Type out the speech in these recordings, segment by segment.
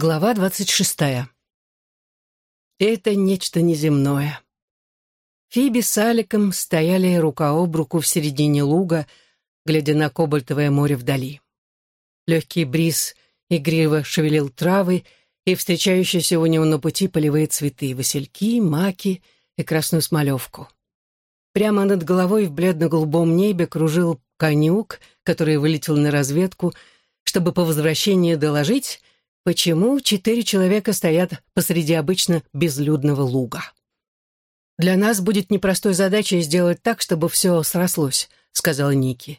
Глава двадцать шестая. Это нечто неземное. Фиби с Аликом стояли рука об руку в середине луга, глядя на кобальтовое море вдали. Легкий бриз игриво шевелил травы и встречающиеся у него на пути полевые цветы, васильки, маки и красную смолевку. Прямо над головой в бледно-голубом небе кружил конюк, который вылетел на разведку, чтобы по возвращении доложить, Почему четыре человека стоят посреди обычно безлюдного луга? «Для нас будет непростой задачей сделать так, чтобы все срослось», — сказала Ники.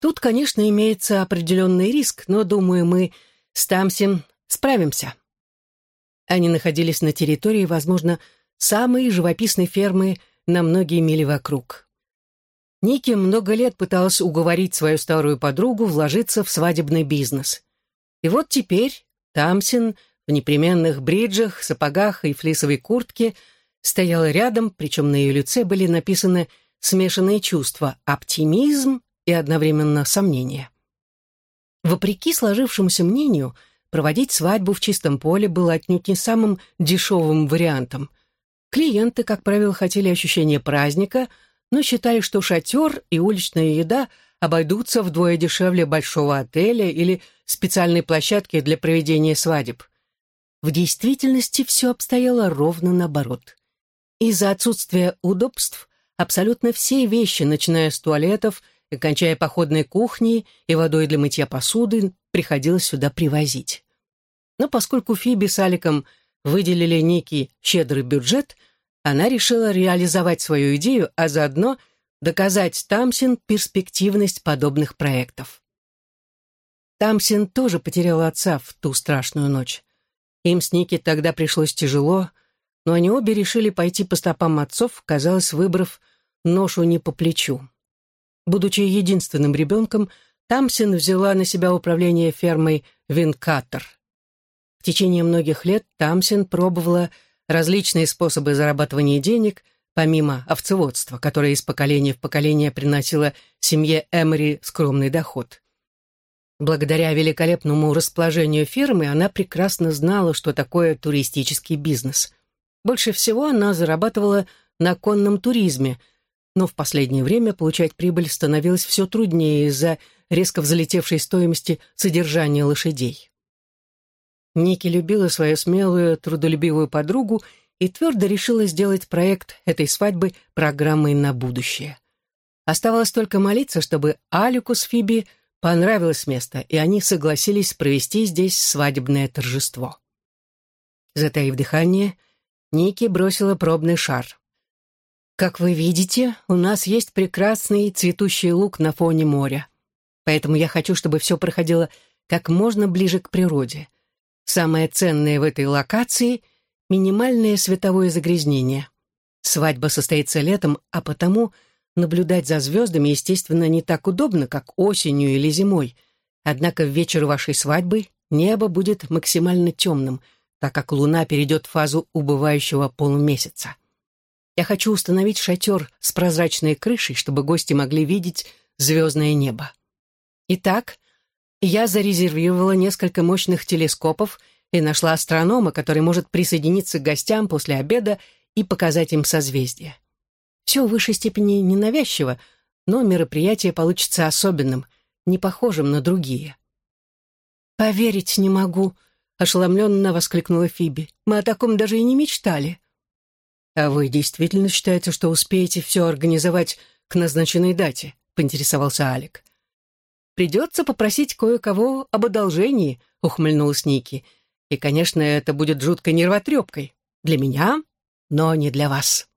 «Тут, конечно, имеется определенный риск, но, думаю, мы с Тамсим справимся». Они находились на территории, возможно, самой живописной фермы на многие мили вокруг. Ники много лет пыталась уговорить свою старую подругу вложиться в свадебный бизнес. И вот теперь Тамсин в непременных бриджах, сапогах и флисовой куртке стояла рядом, причем на ее лице были написаны смешанные чувства — оптимизм и одновременно сомнение. Вопреки сложившемуся мнению, проводить свадьбу в чистом поле было отнюдь не самым дешевым вариантом. Клиенты, как правило, хотели ощущения праздника, но считали, что шатер и уличная еда обойдутся вдвое дешевле большого отеля или специальной площадки для проведения свадеб. В действительности все обстояло ровно наоборот. Из-за отсутствия удобств абсолютно все вещи, начиная с туалетов и кончая походной кухней и водой для мытья посуды, приходилось сюда привозить. Но поскольку Фиби с Аликом выделили некий щедрый бюджет, она решила реализовать свою идею, а заодно – доказать Тамсин перспективность подобных проектов. Тамсин тоже потерял отца в ту страшную ночь. Им с Ники тогда пришлось тяжело, но они обе решили пойти по стопам отцов, казалось, выбрав ношу не по плечу. Будучи единственным ребенком, Тамсин взяла на себя управление фермой Винкатор. В течение многих лет Тамсин пробовала различные способы зарабатывания денег, помимо овцеводства, которое из поколения в поколение приносило семье Эмори скромный доход. Благодаря великолепному расположению фермы она прекрасно знала, что такое туристический бизнес. Больше всего она зарабатывала на конном туризме, но в последнее время получать прибыль становилось все труднее из-за резко взлетевшей стоимости содержания лошадей. Ники любила свою смелую, трудолюбивую подругу и твердо решила сделать проект этой свадьбы программой на будущее. Оставалось только молиться, чтобы Алику с Фиби понравилось место, и они согласились провести здесь свадебное торжество. Затаив дыхание, Ники бросила пробный шар. «Как вы видите, у нас есть прекрасный цветущий луг на фоне моря. Поэтому я хочу, чтобы все проходило как можно ближе к природе. Самое ценное в этой локации минимальное световое загрязнение. Свадьба состоится летом, а потому наблюдать за звездами, естественно, не так удобно, как осенью или зимой. Однако в вечер вашей свадьбы небо будет максимально темным, так как луна перейдет в фазу убывающего полумесяца. Я хочу установить шатер с прозрачной крышей, чтобы гости могли видеть звездное небо. Итак, я зарезервировала несколько мощных телескопов — и нашла астронома, который может присоединиться к гостям после обеда и показать им созвездия. Все в высшей степени ненавязчиво, но мероприятие получится особенным, не похожим на другие. «Поверить не могу», — ошеломленно воскликнула Фиби. «Мы о таком даже и не мечтали». «А вы действительно считаете, что успеете все организовать к назначенной дате?» — поинтересовался Алик. «Придется попросить кое-кого об одолжении», — ухмыльнулась Ники. И, конечно, это будет жуткой нервотрепкой. Для меня, но не для вас.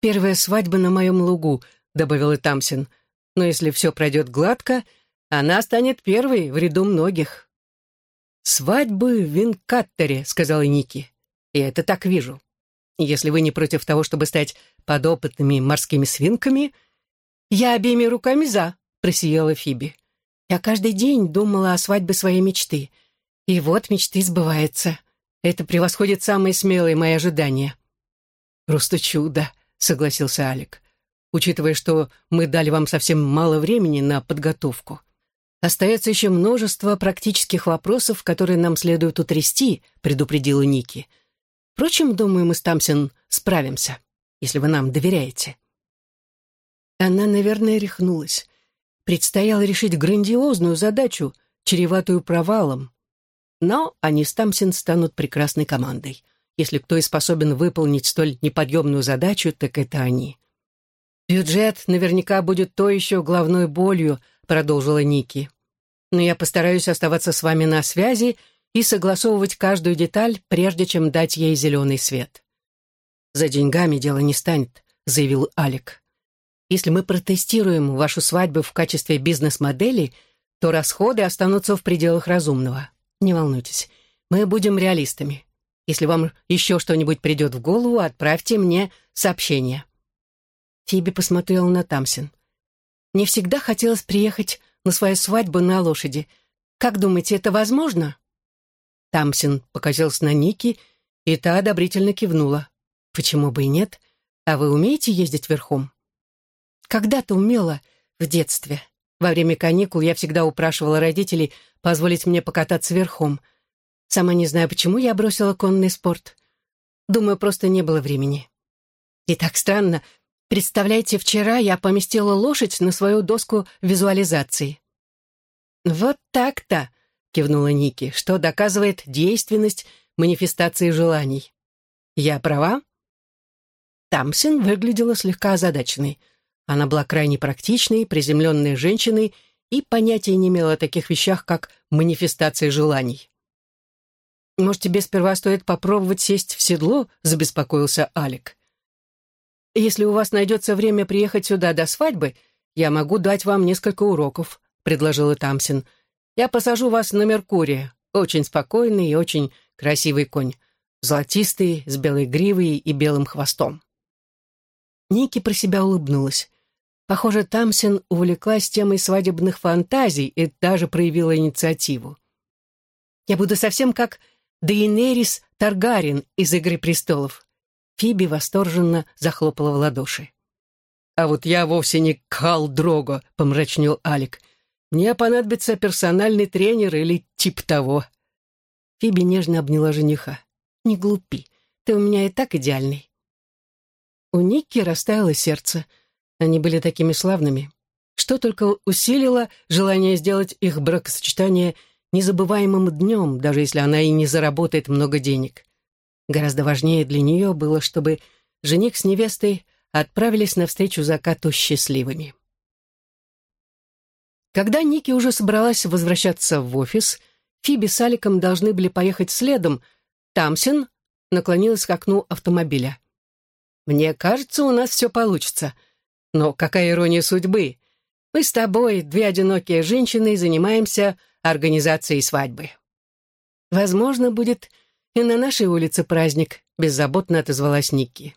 «Первая свадьба на моем лугу», — добавил Тамсин. «Но если все пройдет гладко, она станет первой в ряду многих». «Свадьбы в Винкаттере», — сказала Ники. «И это так вижу. Если вы не против того, чтобы стать подопытными морскими свинками...» «Я обеими руками за», — просияла Фиби. «Я каждый день думала о свадьбе своей мечты — и вот мечты сбываются. Это превосходит самые смелые мои ожидания. «Просто чудо», — согласился Алик, учитывая, что мы дали вам совсем мало времени на подготовку. Остается еще множество практических вопросов, которые нам следует утрясти, предупредила Ники. Впрочем, думаю, мы с Тамсин справимся, если вы нам доверяете. Она, наверное, рехнулась. Предстояло решить грандиозную задачу, чреватую провалом. Но они с Тамсин станут прекрасной командой. Если кто и способен выполнить столь неподъемную задачу, так это они. «Бюджет наверняка будет то еще главной болью», — продолжила Ники. «Но я постараюсь оставаться с вами на связи и согласовывать каждую деталь, прежде чем дать ей зеленый свет». «За деньгами дело не станет», — заявил Алик. «Если мы протестируем вашу свадьбу в качестве бизнес-модели, то расходы останутся в пределах разумного. Не волнуйтесь, мы будем реалистами. Если вам еще что-нибудь придет в голову, отправьте мне сообщение». Фиби посмотрела на Тамсин. «Мне всегда хотелось приехать на свою свадьбу на лошади. Как думаете, это возможно?» Тамсин покосился на Ники, и та одобрительно кивнула. «Почему бы и нет? А вы умеете ездить верхом?» «Когда-то умела, в детстве. Во время каникул я всегда упрашивала родителей позволить мне покататься верхом. Сама не знаю, почему я бросила конный спорт. Думаю, просто не было времени. И так странно, Представляете, вчера я поместила лошадь на свою доску визуализации. «Вот так-то», — кивнула Ники, что доказывает действенность манифестации желаний. «Я права?» Тамсин выглядела слегка озадаченной. Она была крайне практичной, приземленной женщиной и понятия не имела о таких вещах, как манифестация желаний. «Может, тебе сперва стоит попробовать сесть в седло?» — забеспокоился Алик. «Если у вас найдется время приехать сюда до свадьбы, я могу дать вам несколько уроков», — предложила Тамсин. «Я посажу вас на Меркурия. Очень спокойный и очень красивый конь. Золотистый, с белой гривой и белым хвостом». Ники про себя улыбнулась. Похоже, Тамсин увлеклась темой свадебных фантазий и даже проявила инициативу. «Я буду совсем как Дейенерис Таргарин из «Игры престолов». Фиби восторженно захлопала в ладоши. «А вот я вовсе не Кал Дрого», — помрачнел Алик. «Мне понадобится персональный тренер или тип того». Фиби нежно обняла жениха. «Не глупи, ты у меня и так идеальный». У Никки растаяло сердце. Они были такими славными. Что только усилило желание сделать их бракосочетание незабываемым днем, даже если она и не заработает много денег. Гораздо важнее для нее было, чтобы жених с невестой отправились навстречу закату счастливыми. Когда Ники уже собралась возвращаться в офис, Фиби с Аликом должны были поехать следом. Тамсин наклонилась к окну автомобиля. «Мне кажется, у нас все получится. Но какая ирония судьбы. Мы с тобой, две одинокие женщины, занимаемся организацией свадьбы. Возможно, будет «И на нашей улице праздник», — беззаботно отозвалась Никки.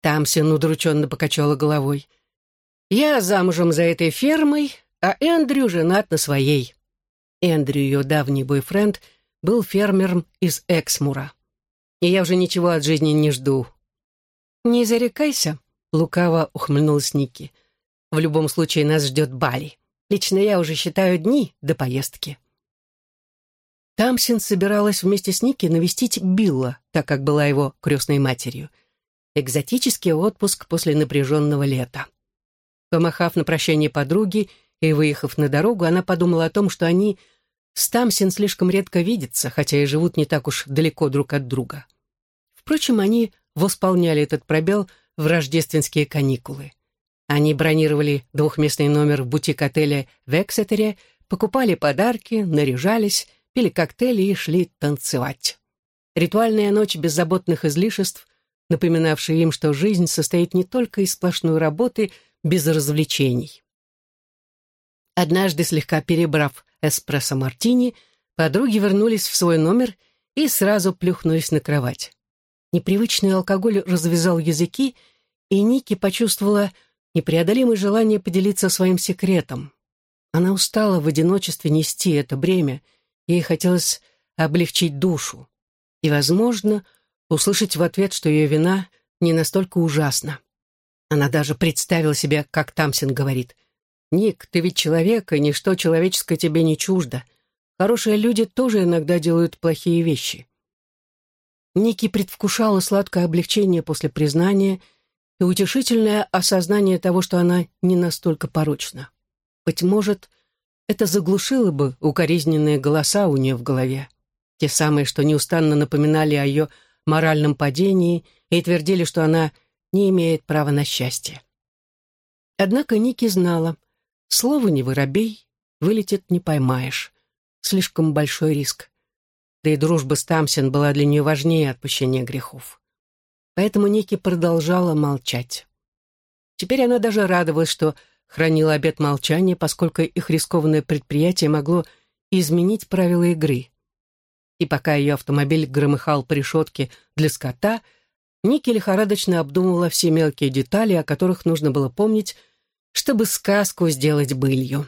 Тамсин удрученно покачала головой. «Я замужем за этой фермой, а Эндрю женат на своей». Эндрю, ее давний бойфренд, был фермером из Эксмура. И я уже ничего от жизни не жду. «Не зарекайся», — лукаво ухмыльнулась Никки. «В любом случае нас ждет Бали. Лично я уже считаю дни до поездки». Тамсин собиралась вместе с Ники навестить Билла, так как была его крестной матерью. Экзотический отпуск после напряженного лета. Помахав на прощание подруги и выехав на дорогу, она подумала о том, что они с Тамсин слишком редко видятся, хотя и живут не так уж далеко друг от друга. Впрочем, они восполняли этот пробел в рождественские каникулы. Они бронировали двухместный номер в бутик-отеле в Эксетере, покупали подарки, наряжались пили коктейли и шли танцевать. Ритуальная ночь беззаботных излишеств, напоминавшая им, что жизнь состоит не только из сплошной работы без развлечений. Однажды, слегка перебрав эспрессо-мартини, подруги вернулись в свой номер и сразу плюхнулись на кровать. Непривычный алкоголь развязал языки, и Ники почувствовала непреодолимое желание поделиться своим секретом. Она устала в одиночестве нести это бремя — Ей хотелось облегчить душу и, возможно, услышать в ответ, что ее вина не настолько ужасна. Она даже представила себе, как Тамсин говорит, «Ник, ты ведь человек, и ничто человеческое тебе не чуждо. Хорошие люди тоже иногда делают плохие вещи». Ники предвкушала сладкое облегчение после признания и утешительное осознание того, что она не настолько порочна. Быть может, это заглушило бы укоризненные голоса у нее в голове. Те самые, что неустанно напоминали о ее моральном падении и твердили, что она не имеет права на счастье. Однако Ники знала, слово не воробей, вылетит не поймаешь. Слишком большой риск. Да и дружба с Тамсин была для нее важнее отпущения грехов. Поэтому Ники продолжала молчать. Теперь она даже радовалась, что хранила обет молчания, поскольку их рискованное предприятие могло изменить правила игры. И пока ее автомобиль громыхал по решетке для скота, Ники лихорадочно обдумывала все мелкие детали, о которых нужно было помнить, чтобы сказку сделать былью.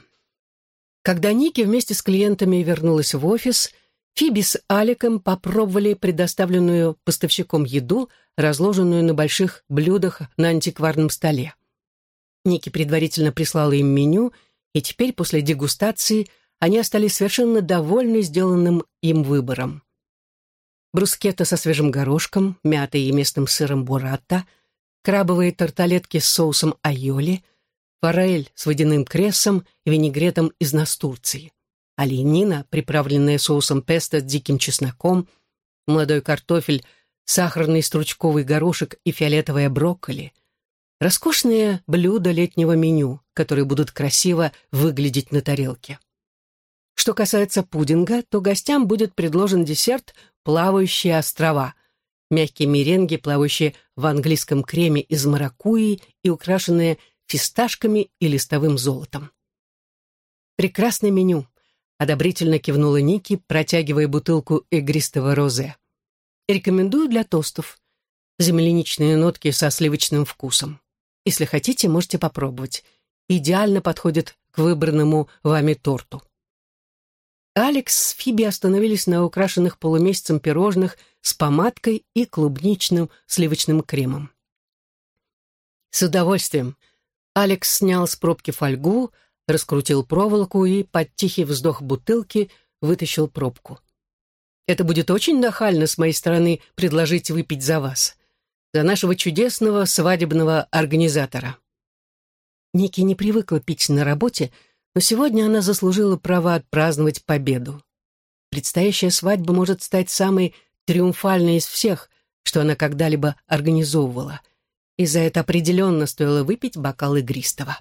Когда Ники вместе с клиентами вернулась в офис, Фиби с Аликом попробовали предоставленную поставщиком еду, разложенную на больших блюдах на антикварном столе. Ники предварительно прислала им меню, и теперь, после дегустации, они остались совершенно довольны сделанным им выбором. Брускетта со свежим горошком, мятой и местным сыром бурата, крабовые тарталетки с соусом айоли, форель с водяным крессом и винегретом из настурции, оленина, приправленная соусом песто с диким чесноком, молодой картофель, сахарный стручковый горошек и фиолетовая брокколи — Роскошные блюда летнего меню, которые будут красиво выглядеть на тарелке. Что касается пудинга, то гостям будет предложен десерт «Плавающие острова», мягкие меренги, плавающие в английском креме из маракуйи и украшенные фисташками и листовым золотом. «Прекрасное меню», — одобрительно кивнула Ники, протягивая бутылку игристого розе. «Рекомендую для тостов. Земляничные нотки со сливочным вкусом. Если хотите, можете попробовать. Идеально подходит к выбранному вами торту. Алекс с Фиби остановились на украшенных полумесяцем пирожных с помадкой и клубничным сливочным кремом. С удовольствием. Алекс снял с пробки фольгу, раскрутил проволоку и под тихий вздох бутылки вытащил пробку. «Это будет очень нахально с моей стороны предложить выпить за вас за нашего чудесного свадебного организатора. Ники не привыкла пить на работе, но сегодня она заслужила право отпраздновать победу. Предстоящая свадьба может стать самой триумфальной из всех, что она когда-либо организовывала, и за это определенно стоило выпить бокал игристого.